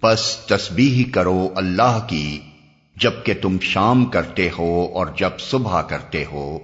پس تسبیح کرو اللہ کی جبکہ تم شام کرتے ہو اور جب صبح کرتے ہو۔